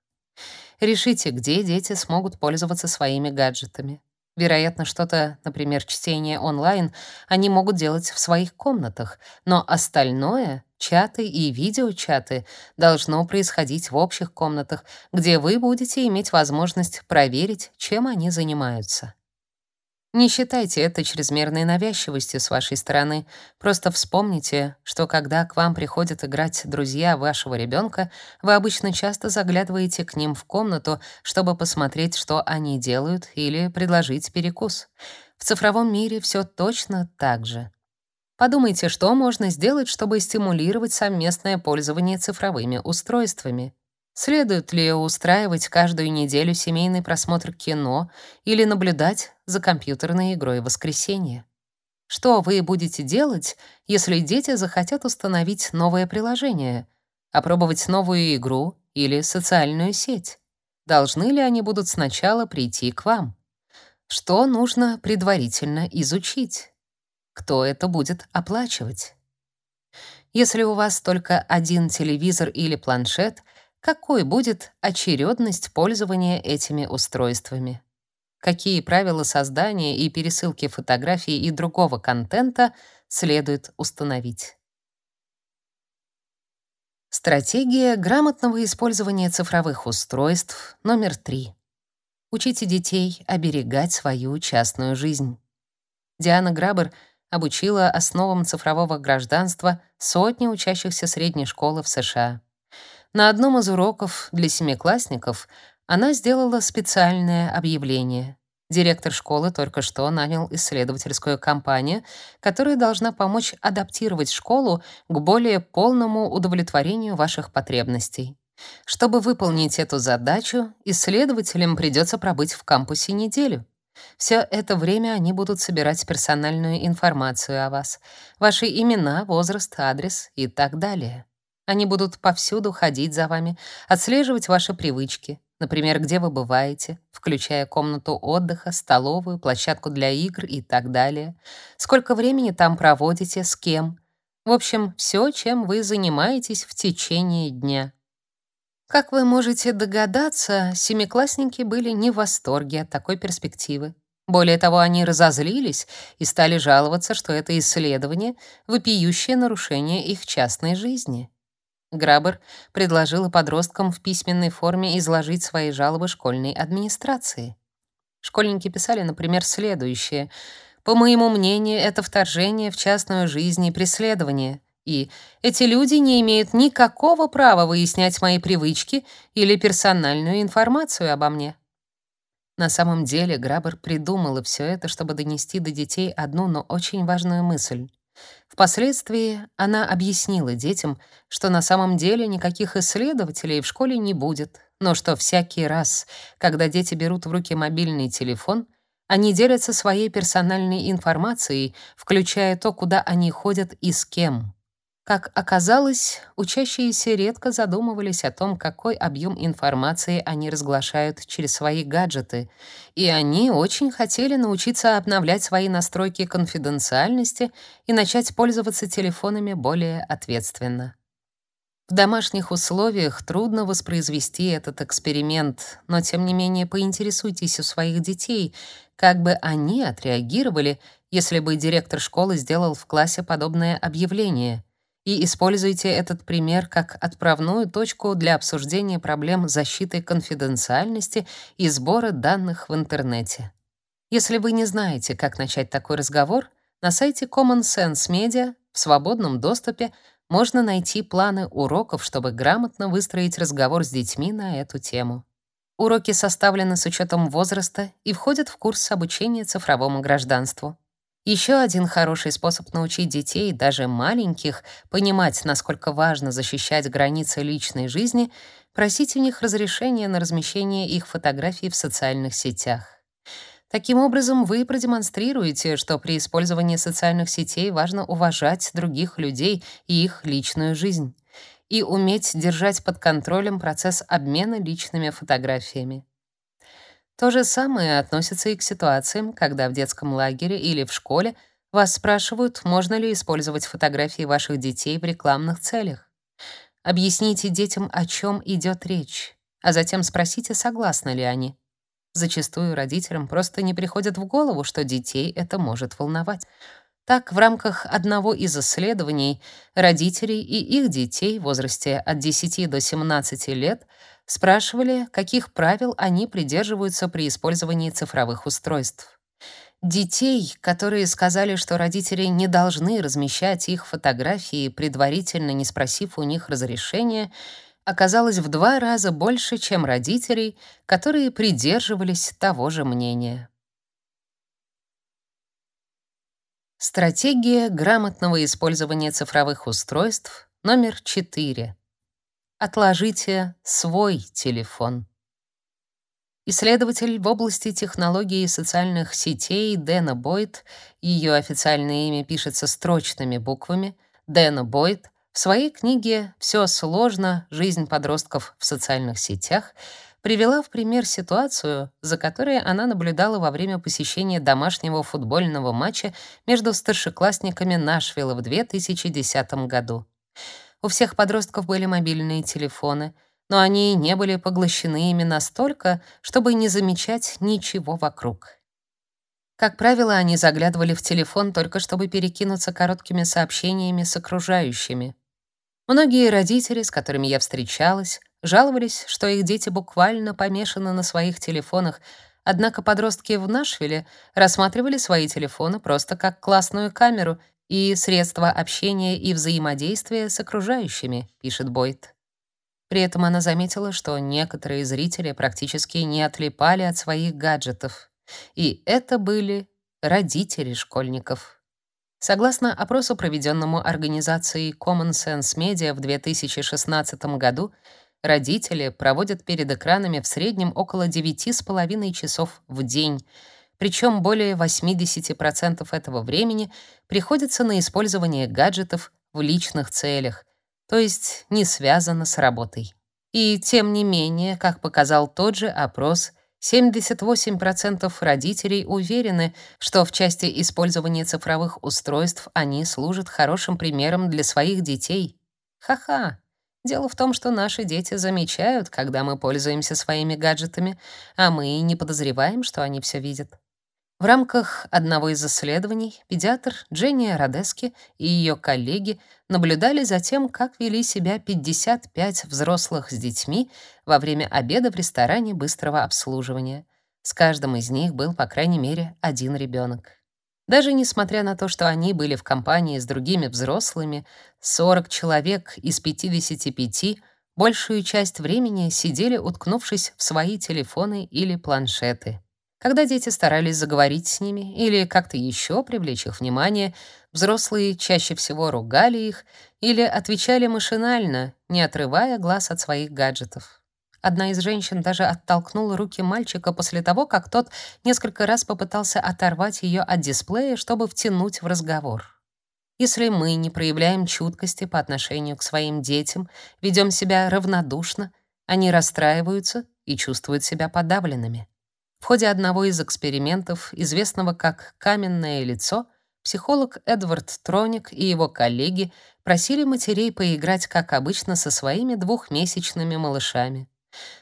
Решите, где дети смогут пользоваться своими гаджетами. Вероятно, что-то, например, чтение онлайн, они могут делать в своих комнатах, но остальное, чаты и видеочаты, должно происходить в общих комнатах, где вы будете иметь возможность проверить, чем они занимаются. Не считайте это чрезмерной навязчивостью с вашей стороны. Просто вспомните, что когда к вам приходят играть друзья вашего ребенка, вы обычно часто заглядываете к ним в комнату, чтобы посмотреть, что они делают, или предложить перекус. В цифровом мире все точно так же. Подумайте, что можно сделать, чтобы стимулировать совместное пользование цифровыми устройствами. Следует ли устраивать каждую неделю семейный просмотр кино или наблюдать за компьютерной игрой в воскресенье? Что вы будете делать, если дети захотят установить новое приложение, опробовать новую игру или социальную сеть? Должны ли они будут сначала прийти к вам? Что нужно предварительно изучить? Кто это будет оплачивать? Если у вас только один телевизор или планшет — какой будет очередность пользования этими устройствами, какие правила создания и пересылки фотографий и другого контента следует установить. Стратегия грамотного использования цифровых устройств номер 3. Учите детей оберегать свою частную жизнь. Диана Грабер обучила основам цифрового гражданства сотни учащихся средней школы в США. На одном из уроков для семиклассников она сделала специальное объявление. Директор школы только что нанял исследовательскую компанию, которая должна помочь адаптировать школу к более полному удовлетворению ваших потребностей. Чтобы выполнить эту задачу, исследователям придется пробыть в кампусе неделю. Все это время они будут собирать персональную информацию о вас: ваши имена, возраст, адрес и так далее. Они будут повсюду ходить за вами, отслеживать ваши привычки, например, где вы бываете, включая комнату отдыха, столовую, площадку для игр и так далее, сколько времени там проводите, с кем. В общем, все, чем вы занимаетесь в течение дня. Как вы можете догадаться, семиклассники были не в восторге от такой перспективы. Более того, они разозлились и стали жаловаться, что это исследование — вопиющее нарушение их частной жизни. Грабер предложила подросткам в письменной форме изложить свои жалобы школьной администрации. Школьники писали, например, следующее: "По моему мнению, это вторжение в частную жизнь и преследование, и эти люди не имеют никакого права выяснять мои привычки или персональную информацию обо мне". На самом деле Грабер придумала все это, чтобы донести до детей одну, но очень важную мысль. Впоследствии она объяснила детям, что на самом деле никаких исследователей в школе не будет, но что всякий раз, когда дети берут в руки мобильный телефон, они делятся своей персональной информацией, включая то, куда они ходят и с кем. Как оказалось, учащиеся редко задумывались о том, какой объем информации они разглашают через свои гаджеты, и они очень хотели научиться обновлять свои настройки конфиденциальности и начать пользоваться телефонами более ответственно. В домашних условиях трудно воспроизвести этот эксперимент, но тем не менее поинтересуйтесь у своих детей, как бы они отреагировали, если бы директор школы сделал в классе подобное объявление — и используйте этот пример как отправную точку для обсуждения проблем защиты конфиденциальности и сбора данных в интернете. Если вы не знаете, как начать такой разговор, на сайте Common Sense Media в свободном доступе можно найти планы уроков, чтобы грамотно выстроить разговор с детьми на эту тему. Уроки составлены с учетом возраста и входят в курс обучения цифровому гражданству. Еще один хороший способ научить детей, даже маленьких, понимать, насколько важно защищать границы личной жизни — просить у них разрешения на размещение их фотографий в социальных сетях. Таким образом, вы продемонстрируете, что при использовании социальных сетей важно уважать других людей и их личную жизнь и уметь держать под контролем процесс обмена личными фотографиями. То же самое относится и к ситуациям, когда в детском лагере или в школе вас спрашивают, можно ли использовать фотографии ваших детей в рекламных целях. Объясните детям, о чем идет речь, а затем спросите, согласны ли они. Зачастую родителям просто не приходит в голову, что детей это может волновать. Так, в рамках одного из исследований родителей и их детей в возрасте от 10 до 17 лет спрашивали, каких правил они придерживаются при использовании цифровых устройств. Детей, которые сказали, что родители не должны размещать их фотографии, предварительно не спросив у них разрешения, оказалось в два раза больше, чем родителей, которые придерживались того же мнения. Стратегия грамотного использования цифровых устройств номер 4. Отложите свой телефон. Исследователь в области технологий и социальных сетей Дэна Бойд, ее официальное имя пишется строчными буквами, Дэна Бойд в своей книге «Все сложно. Жизнь подростков в социальных сетях» привела в пример ситуацию, за которой она наблюдала во время посещения домашнего футбольного матча между старшеклассниками Нашвилла в 2010 году. У всех подростков были мобильные телефоны, но они не были поглощены ими настолько, чтобы не замечать ничего вокруг. Как правило, они заглядывали в телефон только чтобы перекинуться короткими сообщениями с окружающими. Многие родители, с которыми я встречалась, жаловались, что их дети буквально помешаны на своих телефонах, однако подростки в Нашвилле рассматривали свои телефоны просто как классную камеру и средство общения и взаимодействия с окружающими, пишет Бойт. При этом она заметила, что некоторые зрители практически не отлипали от своих гаджетов, и это были родители школьников. Согласно опросу, проведенному организацией Common Sense Media в 2016 году, родители проводят перед экранами в среднем около 9,5 часов в день, причем более 80% этого времени приходится на использование гаджетов в личных целях, то есть не связано с работой. И тем не менее, как показал тот же опрос, 78% родителей уверены, что в части использования цифровых устройств они служат хорошим примером для своих детей. Ха-ха. Дело в том, что наши дети замечают, когда мы пользуемся своими гаджетами, а мы не подозреваем, что они все видят. В рамках одного из исследований педиатр Дженни Радески и ее коллеги наблюдали за тем, как вели себя 55 взрослых с детьми во время обеда в ресторане быстрого обслуживания. С каждым из них был, по крайней мере, один ребенок. Даже несмотря на то, что они были в компании с другими взрослыми, 40 человек из 55 большую часть времени сидели, уткнувшись в свои телефоны или планшеты. Когда дети старались заговорить с ними или как-то еще привлечь их внимание, взрослые чаще всего ругали их или отвечали машинально, не отрывая глаз от своих гаджетов. Одна из женщин даже оттолкнула руки мальчика после того, как тот несколько раз попытался оторвать ее от дисплея, чтобы втянуть в разговор. Если мы не проявляем чуткости по отношению к своим детям, ведем себя равнодушно, они расстраиваются и чувствуют себя подавленными. В ходе одного из экспериментов, известного как «каменное лицо», психолог Эдвард Троник и его коллеги просили матерей поиграть, как обычно, со своими двухмесячными малышами.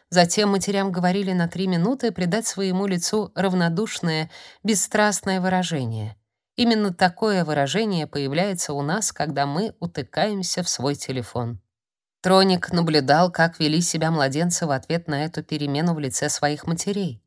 Затем матерям говорили на три минуты придать своему лицу равнодушное, бесстрастное выражение. Именно такое выражение появляется у нас, когда мы утыкаемся в свой телефон. Троник наблюдал, как вели себя младенцы в ответ на эту перемену в лице своих матерей.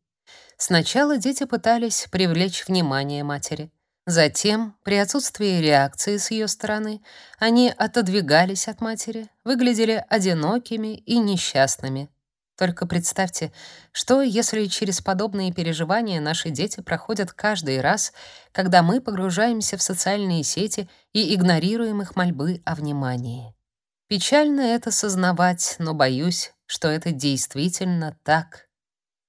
Сначала дети пытались привлечь внимание матери. Затем, при отсутствии реакции с ее стороны, они отодвигались от матери, выглядели одинокими и несчастными. Только представьте, что если через подобные переживания наши дети проходят каждый раз, когда мы погружаемся в социальные сети и игнорируем их мольбы о внимании. Печально это сознавать, но боюсь, что это действительно так.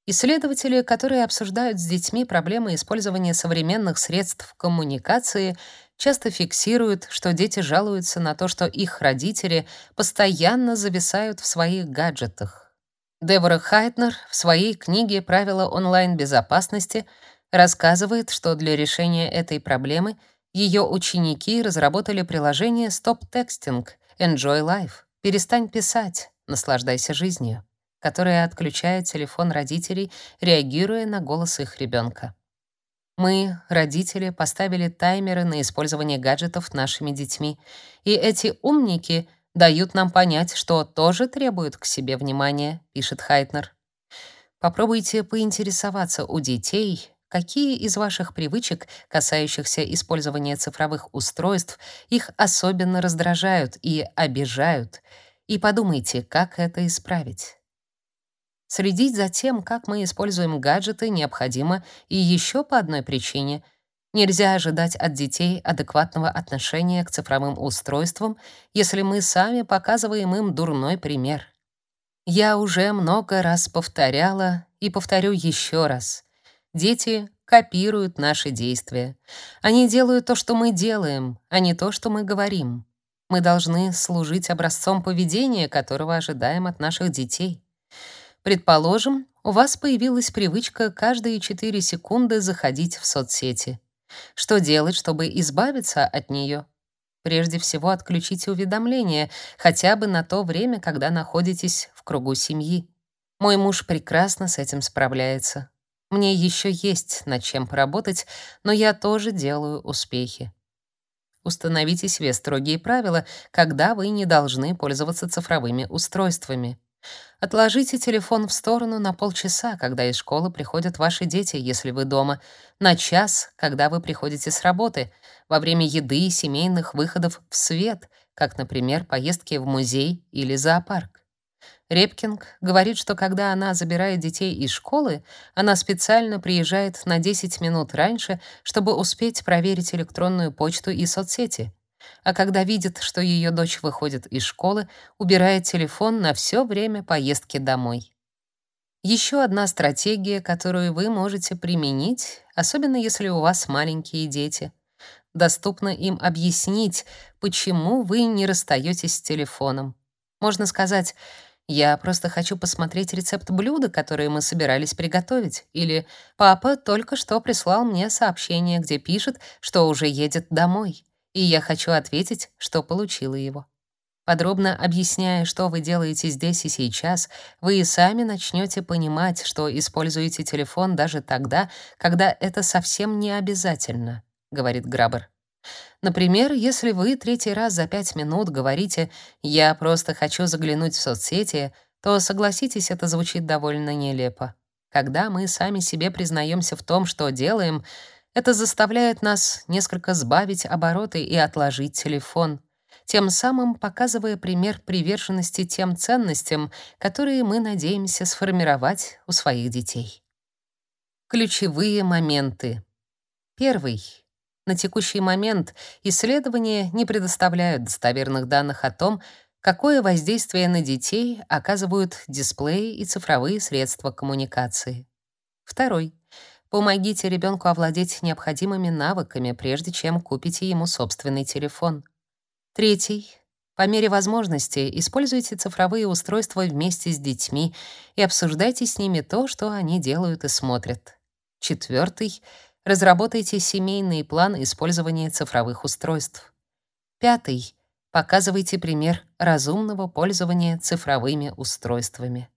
Исследователи, которые обсуждают с детьми проблемы использования современных средств коммуникации, часто фиксируют, что дети жалуются на то, что их родители постоянно зависают в своих гаджетах. Девора Хайтнер в своей книге «Правила онлайн-безопасности» рассказывает, что для решения этой проблемы ее ученики разработали приложение Stop Texting, Enjoy Life, перестань писать, наслаждайся жизнью которая отключает телефон родителей, реагируя на голос их ребенка. Мы, родители, поставили таймеры на использование гаджетов нашими детьми, и эти умники дают нам понять, что тоже требуют к себе внимания, пишет Хайтнер. Попробуйте поинтересоваться у детей, какие из ваших привычек, касающихся использования цифровых устройств, их особенно раздражают и обижают, и подумайте, как это исправить. Следить за тем, как мы используем гаджеты, необходимо и еще по одной причине. Нельзя ожидать от детей адекватного отношения к цифровым устройствам, если мы сами показываем им дурной пример. Я уже много раз повторяла и повторю еще раз. Дети копируют наши действия. Они делают то, что мы делаем, а не то, что мы говорим. Мы должны служить образцом поведения, которого ожидаем от наших детей. Предположим, у вас появилась привычка каждые 4 секунды заходить в соцсети. Что делать, чтобы избавиться от нее? Прежде всего, отключите уведомления, хотя бы на то время, когда находитесь в кругу семьи. Мой муж прекрасно с этим справляется. Мне еще есть над чем поработать, но я тоже делаю успехи. Установите себе строгие правила, когда вы не должны пользоваться цифровыми устройствами. Отложите телефон в сторону на полчаса, когда из школы приходят ваши дети, если вы дома, на час, когда вы приходите с работы, во время еды и семейных выходов в свет, как, например, поездки в музей или зоопарк. Репкинг говорит, что когда она забирает детей из школы, она специально приезжает на 10 минут раньше, чтобы успеть проверить электронную почту и соцсети а когда видит, что ее дочь выходит из школы, убирает телефон на все время поездки домой. Еще одна стратегия, которую вы можете применить, особенно если у вас маленькие дети. Доступно им объяснить, почему вы не расстаетесь с телефоном. Можно сказать: "Я просто хочу посмотреть рецепт блюда, которое мы собирались приготовить", или "Папа только что прислал мне сообщение, где пишет, что уже едет домой" и я хочу ответить, что получила его. Подробно объясняя, что вы делаете здесь и сейчас, вы и сами начнете понимать, что используете телефон даже тогда, когда это совсем не обязательно, говорит Грабер. Например, если вы третий раз за пять минут говорите «я просто хочу заглянуть в соцсети», то, согласитесь, это звучит довольно нелепо. Когда мы сами себе признаемся в том, что делаем, это заставляет нас несколько сбавить обороты и отложить телефон, тем самым показывая пример приверженности тем ценностям, которые мы надеемся сформировать у своих детей. Ключевые моменты. Первый. На текущий момент исследования не предоставляют достоверных данных о том, какое воздействие на детей оказывают дисплеи и цифровые средства коммуникации. Второй. Помогите ребенку овладеть необходимыми навыками, прежде чем купите ему собственный телефон. Третий. По мере возможности используйте цифровые устройства вместе с детьми и обсуждайте с ними то, что они делают и смотрят. Четвертый. Разработайте семейный план использования цифровых устройств. Пятый. Показывайте пример разумного пользования цифровыми устройствами.